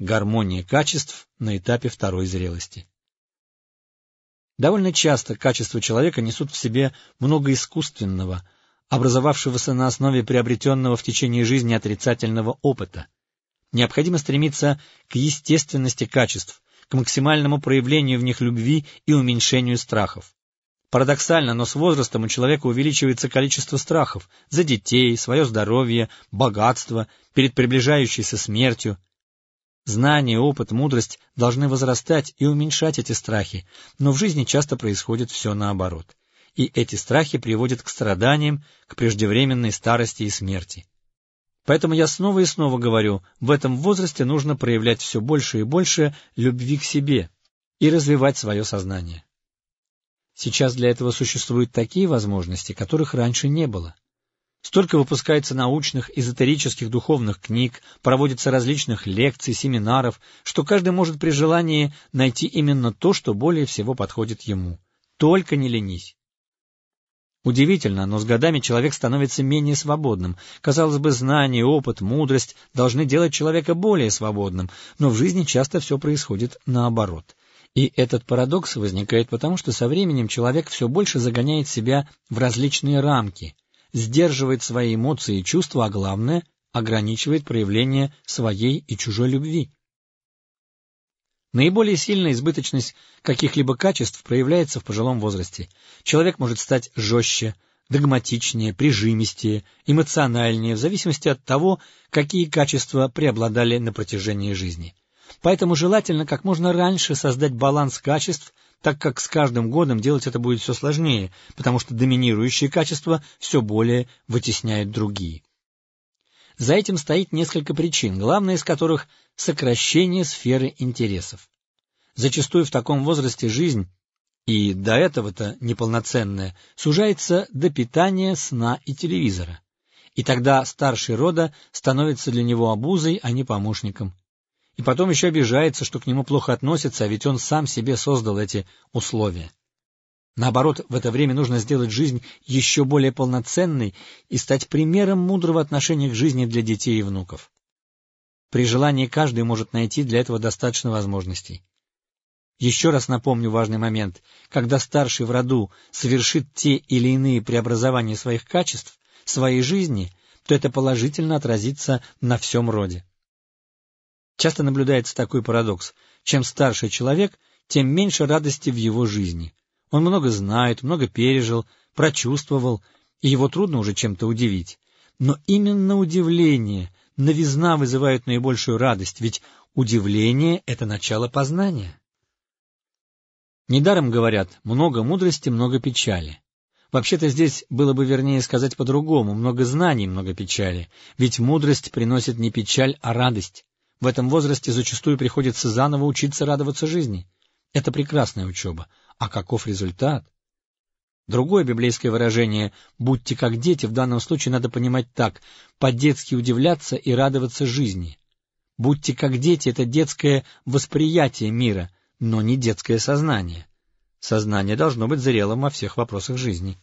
гармония качеств на этапе второй зрелости. Довольно часто качества человека несут в себе много искусственного, образовавшегося на основе приобретенного в течение жизни отрицательного опыта. Необходимо стремиться к естественности качеств, к максимальному проявлению в них любви и уменьшению страхов. Парадоксально, но с возрастом у человека увеличивается количество страхов за детей, свое здоровье, богатство, перед приближающейся смертью. Знание, опыт, мудрость должны возрастать и уменьшать эти страхи, но в жизни часто происходит все наоборот. И эти страхи приводят к страданиям, к преждевременной старости и смерти. Поэтому я снова и снова говорю, в этом возрасте нужно проявлять все больше и больше любви к себе и развивать свое сознание. Сейчас для этого существуют такие возможности, которых раньше не было. Столько выпускается научных, эзотерических, духовных книг, проводится различных лекций, семинаров, что каждый может при желании найти именно то, что более всего подходит ему. Только не ленись. Удивительно, но с годами человек становится менее свободным. Казалось бы, знание, опыт, мудрость должны делать человека более свободным, но в жизни часто все происходит наоборот. И этот парадокс возникает потому, что со временем человек все больше загоняет себя в различные рамки, сдерживает свои эмоции и чувства, а главное — ограничивает проявление своей и чужой любви. Наиболее сильная избыточность каких-либо качеств проявляется в пожилом возрасте. Человек может стать жестче, догматичнее, прижимистее, эмоциональнее, в зависимости от того, какие качества преобладали на протяжении жизни. Поэтому желательно как можно раньше создать баланс качеств, так как с каждым годом делать это будет все сложнее, потому что доминирующие качества все более вытесняют другие. За этим стоит несколько причин, главная из которых — сокращение сферы интересов. Зачастую в таком возрасте жизнь, и до этого-то неполноценная, сужается до питания, сна и телевизора. И тогда старший рода становится для него обузой, а не помощником. И потом еще обижается, что к нему плохо относятся, а ведь он сам себе создал эти условия. Наоборот, в это время нужно сделать жизнь еще более полноценной и стать примером мудрого отношения к жизни для детей и внуков. При желании каждый может найти для этого достаточно возможностей. Еще раз напомню важный момент. Когда старший в роду совершит те или иные преобразования своих качеств, своей жизни, то это положительно отразится на всем роде. Часто наблюдается такой парадокс. Чем старше человек, тем меньше радости в его жизни. Он много знает, много пережил, прочувствовал, и его трудно уже чем-то удивить. Но именно удивление, новизна вызывают наибольшую радость, ведь удивление — это начало познания. Недаром говорят «много мудрости, много печали». Вообще-то здесь было бы вернее сказать по-другому «много знаний, много печали», ведь мудрость приносит не печаль, а радость. В этом возрасте зачастую приходится заново учиться радоваться жизни. Это прекрасная учеба, а каков результат? Другое библейское выражение «будьте как дети» в данном случае надо понимать так – по-детски удивляться и радоваться жизни. «Будьте как дети» — это детское восприятие мира, но не детское сознание. Сознание должно быть зрелым во всех вопросах жизни.